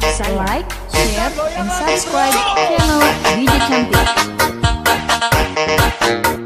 sign like, share and subscribe channel Video Camping.